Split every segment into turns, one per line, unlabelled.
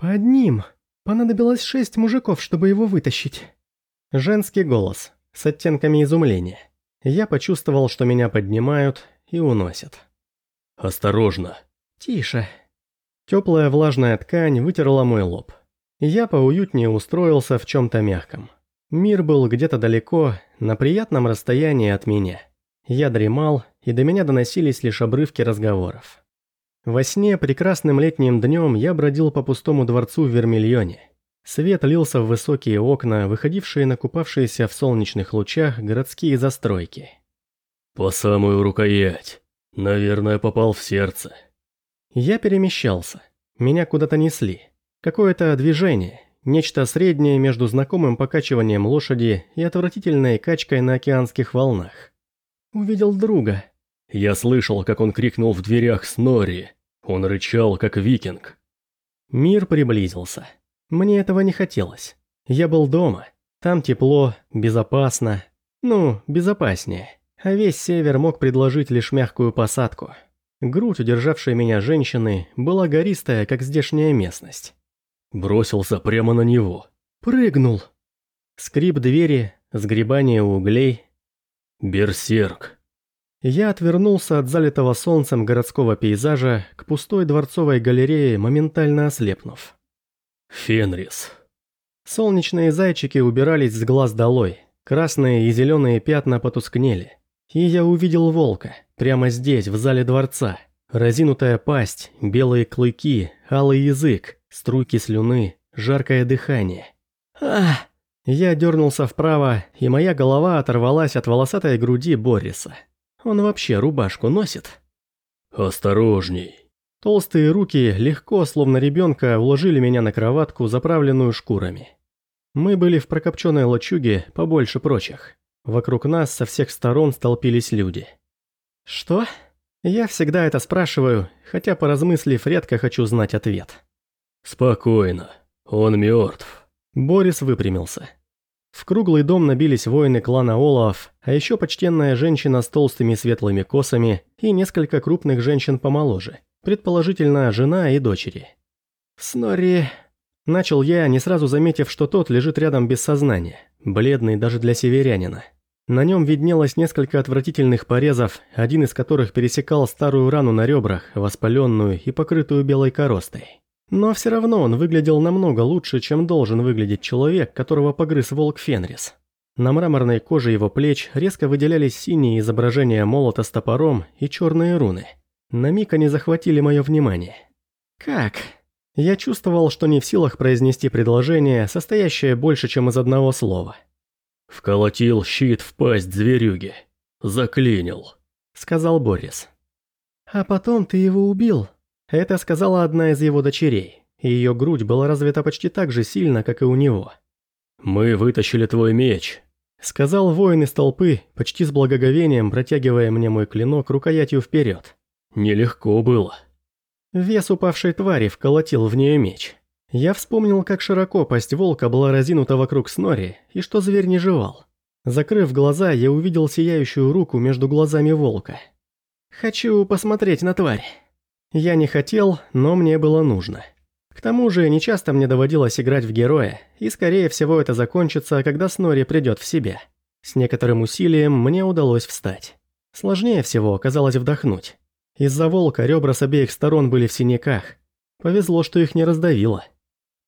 «Под ним. Понадобилось шесть мужиков, чтобы его вытащить». Женский голос с оттенками изумления. Я почувствовал, что меня поднимают и уносят.
«Осторожно!»
«Тише!» Теплая влажная ткань вытерла мой лоб. Я поуютнее устроился в чем-то мягком. Мир был где-то далеко, на приятном расстоянии от меня. Я дремал, и до меня доносились лишь обрывки разговоров. Во сне прекрасным летним днем я бродил по пустому дворцу в Вермильоне. Свет лился в высокие окна, выходившие на купавшиеся в солнечных лучах городские застройки.
«По самую рукоять. Наверное, попал в сердце».
Я перемещался. Меня куда-то несли. Какое-то движение, нечто среднее между знакомым покачиванием лошади и отвратительной качкой на океанских волнах. Увидел друга.
Я слышал, как он крикнул в дверях Снори. Он рычал, как викинг.
Мир приблизился. Мне этого не хотелось. Я был дома. Там тепло, безопасно. Ну, безопаснее. А весь север мог предложить лишь мягкую посадку. Грудь, удержавшая меня женщины, была гористая, как здешняя местность.
Бросился прямо на него.
Прыгнул. Скрип двери, сгребание углей.
Берсерк.
Я отвернулся от залитого солнцем городского пейзажа к пустой дворцовой галерее, моментально ослепнув.
Фенрис.
Солнечные зайчики убирались с глаз долой. Красные и зеленые пятна потускнели. И я увидел волка, прямо здесь, в зале дворца. Разинутая пасть, белые клыки, алый язык, струйки слюны, жаркое дыхание. Ах! Я дернулся вправо, и моя голова оторвалась от волосатой груди Бориса. Он вообще рубашку носит?
«Осторожней!»
Толстые руки легко, словно ребенка, уложили меня на кроватку, заправленную шкурами. Мы были в прокопченной лачуге побольше прочих. Вокруг нас со всех сторон столпились люди. «Что?» Я всегда это спрашиваю, хотя, поразмыслив, редко хочу знать ответ.
«Спокойно. Он мертв».
Борис выпрямился. В круглый дом набились воины клана Олаф, а еще почтенная женщина с толстыми светлыми косами и несколько крупных женщин помоложе, предположительно жена и дочери. «Снори...» Начал я, не сразу заметив, что тот лежит рядом без сознания, бледный даже для северянина. На нем виднелось несколько отвратительных порезов, один из которых пересекал старую рану на ребрах, воспаленную и покрытую белой коростой. Но все равно он выглядел намного лучше, чем должен выглядеть человек, которого погрыз волк Фенрис. На мраморной коже его плеч резко выделялись синие изображения молота с топором и черные руны. На миг они захватили мое внимание. «Как?» Я чувствовал, что не в силах произнести предложение, состоящее больше, чем из одного слова.
«Вколотил щит в пасть зверюги. Заклинил», —
сказал Борис. «А потом ты его убил», это сказала одна из его дочерей, и ее грудь была развита почти так же сильно, как и у него.
«Мы вытащили твой меч», —
сказал воин из толпы, почти с благоговением протягивая мне мой клинок рукоятью вперед.
«Нелегко было».
Вес упавшей твари вколотил в нее меч. Я вспомнил, как широко пасть волка была разинута вокруг Снори, и что зверь не жевал. Закрыв глаза, я увидел сияющую руку между глазами волка. «Хочу посмотреть на тварь». Я не хотел, но мне было нужно. К тому же, нечасто мне доводилось играть в героя, и скорее всего это закончится, когда Снори придет в себя. С некоторым усилием мне удалось встать. Сложнее всего оказалось вдохнуть. Из-за волка ребра с обеих сторон были в синяках. Повезло, что их не раздавило.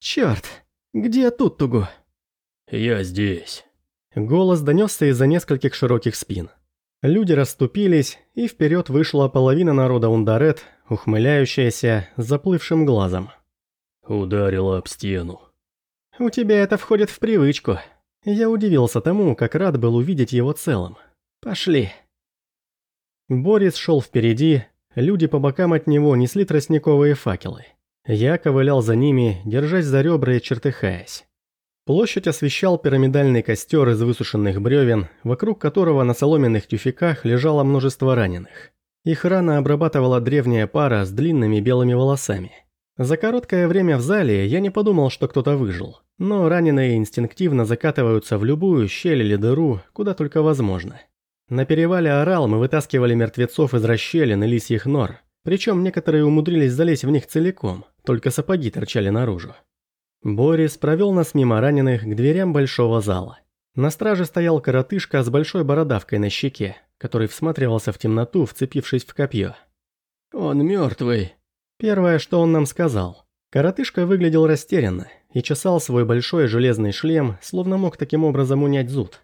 «Чёрт! Где тут Тугу?»
«Я здесь».
Голос донесся из-за нескольких широких спин. Люди расступились, и вперед вышла половина народа Ундарет, ухмыляющаяся, с заплывшим глазом.
Ударила об стену.
«У тебя это входит в привычку». Я удивился тому, как рад был увидеть его целым. «Пошли». Борис шел впереди, люди по бокам от него несли тростниковые факелы. Я ковылял за ними, держась за ребра и чертыхаясь. Площадь освещал пирамидальный костер из высушенных бревен, вокруг которого на соломенных тюфяках лежало множество раненых. Их рано обрабатывала древняя пара с длинными белыми волосами. За короткое время в зале я не подумал, что кто-то выжил, но раненые инстинктивно закатываются в любую щель или дыру, куда только возможно. На перевале Орал мы вытаскивали мертвецов из расщелин и лисьих нор, причем некоторые умудрились залезть в них целиком, только сапоги торчали наружу. Борис провел нас мимо раненых к дверям большого зала. На страже стоял коротышка с большой бородавкой на щеке, который всматривался в темноту, вцепившись в копье. «Он мертвый», – первое, что он нам сказал. Коротышка выглядел растерянно и чесал свой большой железный шлем, словно мог таким образом унять зуд.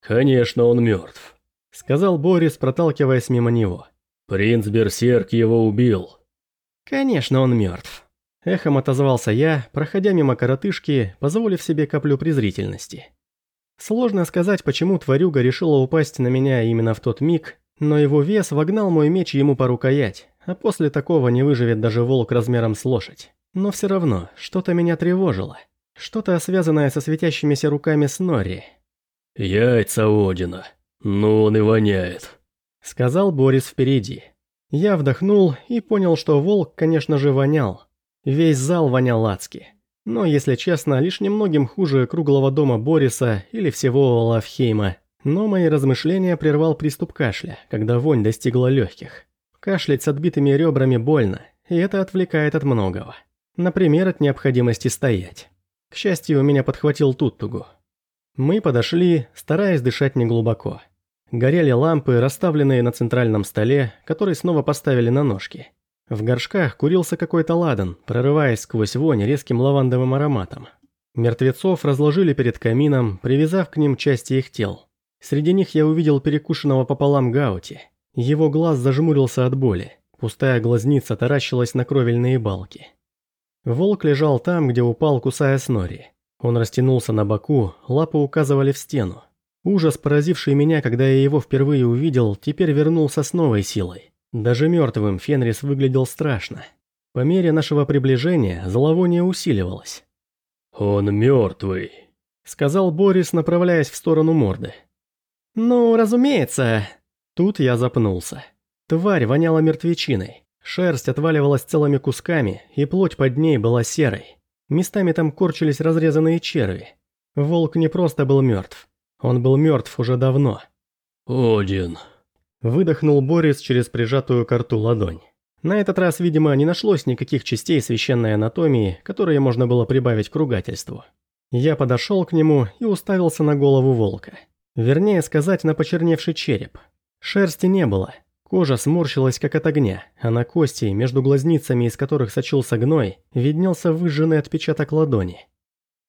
«Конечно, он мертв», –
сказал Борис, проталкиваясь мимо него.
«Принц Берсерк его убил».
«Конечно, он мертв», – эхом отозвался я, проходя мимо коротышки, позволив себе каплю презрительности. Сложно сказать, почему тварюга решила упасть на меня именно в тот миг, но его вес вогнал мой меч ему по рукоять, а после такого не выживет даже волк размером с лошадь. Но все равно, что-то меня тревожило. Что-то связанное со светящимися руками Снорри.
«Яйца Одина. Ну он и воняет», —
сказал Борис впереди. Я вдохнул и понял, что волк, конечно же, вонял. Весь зал вонял адски. Но, если честно, лишь немногим хуже круглого дома Бориса или всего Олафхейма. Но мои размышления прервал приступ кашля, когда вонь достигла легких. Кашлять с отбитыми ребрами больно, и это отвлекает от многого. Например, от необходимости стоять. К счастью, меня подхватил Туттугу. Мы подошли, стараясь дышать неглубоко. Горели лампы, расставленные на центральном столе, который снова поставили на ножки. В горшках курился какой-то ладан, прорываясь сквозь вонь резким лавандовым ароматом. Мертвецов разложили перед камином, привязав к ним части их тел. Среди них я увидел перекушенного пополам Гаути. Его глаз зажмурился от боли. Пустая глазница таращилась на кровельные балки. Волк лежал там, где упал, кусая снори. Он растянулся на боку, лапы указывали в стену. Ужас, поразивший меня, когда я его впервые увидел, теперь вернулся с новой силой. Даже мертвым Фенрис выглядел страшно. По мере нашего приближения зловоние усиливалось.
«Он мертвый», —
сказал Борис, направляясь в сторону морды. «Ну, разумеется». Тут я запнулся. Тварь воняла мертвечиной. Шерсть отваливалась целыми кусками, и плоть под ней была серой. Местами там корчились разрезанные черви. Волк не просто был мертв. Он был мертв уже давно.
«Один»,
Выдохнул Борис через прижатую к рту ладонь. На этот раз, видимо, не нашлось никаких частей священной анатомии, которые можно было прибавить к ругательству. Я подошел к нему и уставился на голову волка. Вернее сказать, на почерневший череп. Шерсти не было. Кожа сморщилась, как от огня, а на кости, между глазницами, из которых сочился гной, виднелся выжженный отпечаток ладони.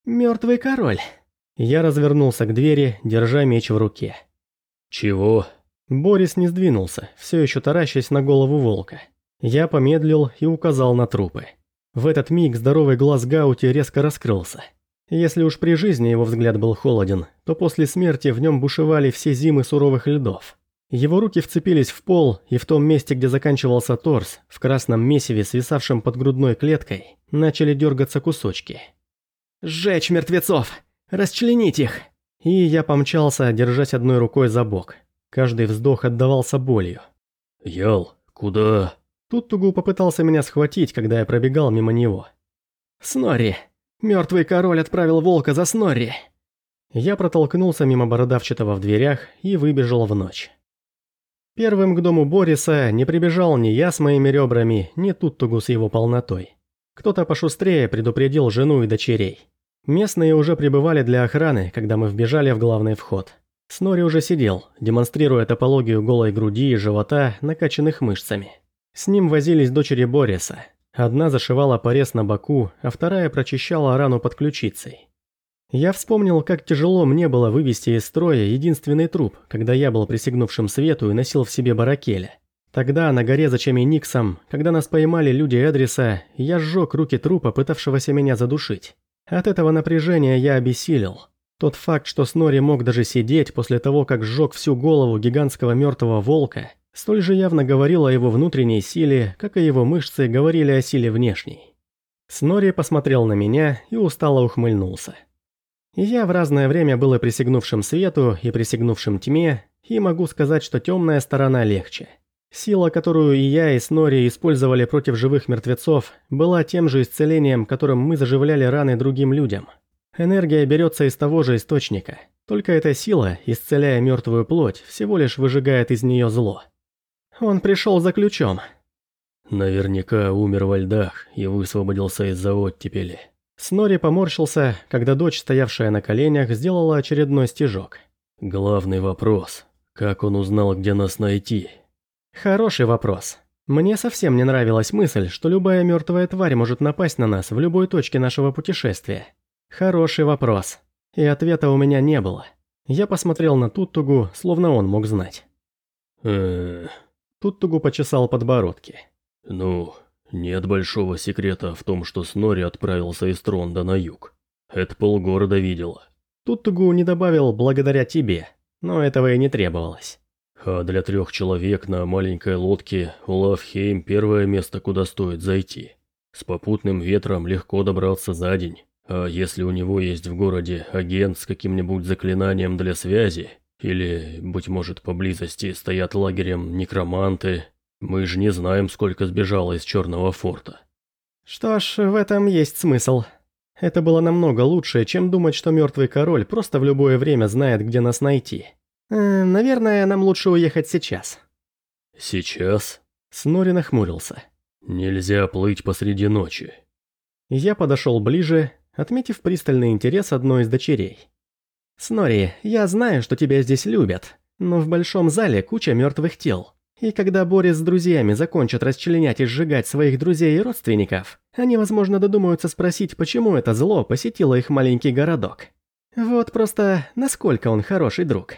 «Мертвый король!» Я развернулся к двери, держа меч в руке.
«Чего?»
Борис не сдвинулся, все еще таращась на голову волка. Я помедлил и указал на трупы. В этот миг здоровый глаз Гаути резко раскрылся. Если уж при жизни его взгляд был холоден, то после смерти в нем бушевали все зимы суровых льдов. Его руки вцепились в пол, и в том месте, где заканчивался торс, в красном месиве, свисавшем под грудной клеткой, начали дергаться кусочки. «Сжечь мертвецов! Расчленить их!» И я помчался, держась одной рукой за бок. Каждый вздох отдавался болью.
«Ял, куда?»
Тут Тугу попытался меня схватить, когда я пробегал мимо него. «Снорри! Мертвый король отправил волка за Снорри!» Я протолкнулся мимо бородавчатого в дверях и выбежал в ночь. Первым к дому Бориса не прибежал ни я с моими ребрами, ни Туттугу с его полнотой. Кто-то пошустрее предупредил жену и дочерей. Местные уже прибывали для охраны, когда мы вбежали в главный вход. Снори уже сидел, демонстрируя топологию голой груди и живота, накачанных мышцами. С ним возились дочери Бориса. Одна зашивала порез на боку, а вторая прочищала рану под ключицей. Я вспомнил, как тяжело мне было вывести из строя единственный труп, когда я был присягнувшим свету и носил в себе баракеля. Тогда на горе за Чами-Никсом, когда нас поймали люди Эдриса, я сжег руки трупа, пытавшегося меня задушить. От этого напряжения я обессилел. Тот факт, что Снори мог даже сидеть после того, как сжег всю голову гигантского мертвого волка, столь же явно говорил о его внутренней силе, как и его мышцы говорили о силе внешней. Снори посмотрел на меня и устало ухмыльнулся. Я в разное время был и присягнувшим свету, и присягнувшим тьме, и могу сказать, что темная сторона легче. Сила, которую и я, и Снори использовали против живых мертвецов, была тем же исцелением, которым мы заживляли раны другим людям – Энергия берется из того же источника, только эта сила, исцеляя мертвую плоть, всего лишь выжигает из нее зло. Он пришел за ключом.
Наверняка умер во льдах и высвободился из-за оттепели.
Снори поморщился, когда дочь, стоявшая на коленях, сделала очередной стежок.
Главный вопрос – как он узнал, где нас найти?
Хороший вопрос. Мне совсем не нравилась мысль, что любая мертвая тварь может напасть на нас в любой точке нашего путешествия. Хороший вопрос. И ответа у меня не было. Я посмотрел на Туттугу, словно он мог знать.
Эээ...
Туттугу почесал подбородки.
Ну, нет большого секрета в том, что Снори отправился из Тронда на юг. Это полгорода видела.
Туттугу не добавил «благодаря тебе», но этого и не требовалось.
А для трех человек на маленькой лодке Улавхейм – первое место, куда стоит зайти. С попутным ветром легко добраться за день. А если у него есть в городе агент с каким-нибудь заклинанием для связи, или, быть может, поблизости стоят лагерем некроманты, мы же не знаем, сколько сбежало из Черного форта.
Что ж, в этом есть смысл. Это было намного лучше, чем думать, что мертвый король просто в любое время знает, где нас найти. Э, наверное, нам лучше уехать сейчас.
Сейчас?
Снори нахмурился.
Нельзя плыть посреди ночи.
Я подошел ближе, отметив пристальный интерес одной из дочерей. «Снори, я знаю, что тебя здесь любят, но в большом зале куча мертвых тел. И когда Борис с друзьями закончат расчленять и сжигать своих друзей и родственников, они, возможно, додумаются спросить, почему это зло посетило их маленький городок. Вот просто насколько он хороший друг».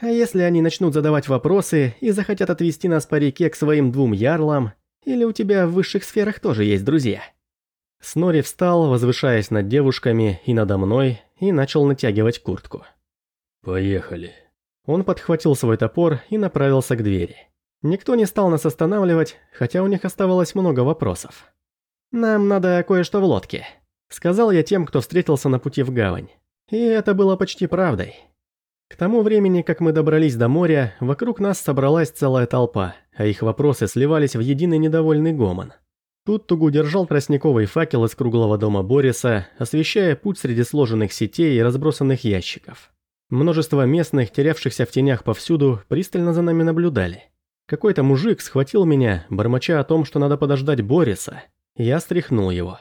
А если они начнут задавать вопросы и захотят отвести нас по реке к своим двум ярлам, или у тебя в высших сферах тоже есть друзья?» Снори встал, возвышаясь над девушками и надо мной, и начал натягивать куртку.
«Поехали».
Он подхватил свой топор и направился к двери. Никто не стал нас останавливать, хотя у них оставалось много вопросов. «Нам надо кое-что в лодке», — сказал я тем, кто встретился на пути в гавань. И это было почти правдой. К тому времени, как мы добрались до моря, вокруг нас собралась целая толпа, а их вопросы сливались в единый недовольный гомон. Тут Тугу держал тростниковый факел из круглого дома Бориса, освещая путь среди сложенных сетей и разбросанных ящиков. Множество местных, терявшихся в тенях повсюду, пристально за нами наблюдали. Какой-то мужик схватил меня, бормоча о том, что надо подождать Бориса. Я стряхнул его.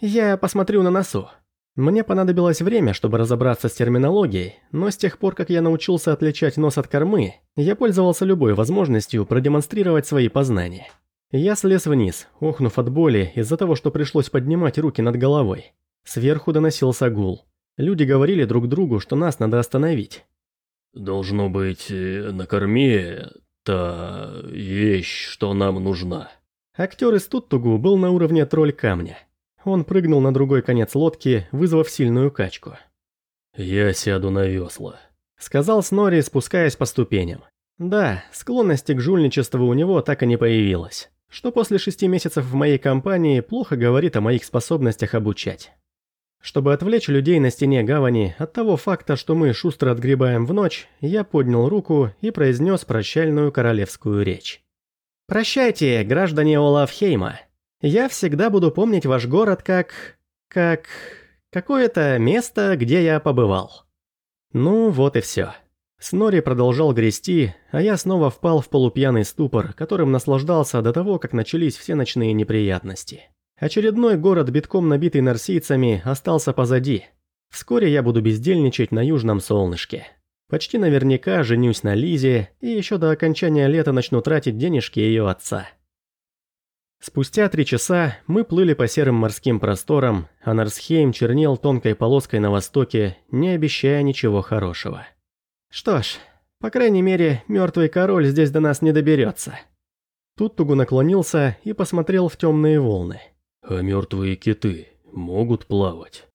«Я посмотрю на носу», мне понадобилось время, чтобы разобраться с терминологией, но с тех пор, как я научился отличать нос от кормы, я пользовался любой возможностью продемонстрировать свои познания. Я слез вниз, охнув от боли из-за того, что пришлось поднимать руки над головой. Сверху доносился гул. Люди говорили друг другу, что нас надо остановить.
«Должно быть, э, на корме та вещь, что нам нужна».
Актер из Туттугу был на уровне тролль камня. Он прыгнул на другой конец лодки, вызвав сильную качку.
«Я сяду на весла», —
сказал Снори, спускаясь по ступеням. Да, склонности к жульничеству у него так и не появилось, что после шести месяцев в моей компании плохо говорит о моих способностях обучать. Чтобы отвлечь людей на стене гавани от того факта, что мы шустро отгребаем в ночь, я поднял руку и произнес прощальную королевскую речь. «Прощайте, граждане Олафхейма!» Я всегда буду помнить ваш город как... как... какое-то место, где я побывал. Ну, вот и все. Снори продолжал грести, а я снова впал в полупьяный ступор, которым наслаждался до того, как начались все ночные неприятности. Очередной город, битком набитый нарсийцами, остался позади. Вскоре я буду бездельничать на южном солнышке. Почти наверняка женюсь на Лизе, и еще до окончания лета начну тратить денежки ее отца. Спустя три часа мы плыли по серым морским просторам, а Нарсхейм чернел тонкой полоской на востоке, не обещая ничего хорошего. Что ж, по крайней мере, мертвый король здесь до нас не доберется. Тут Тугу наклонился и посмотрел в темные волны.
А мертвые киты могут плавать?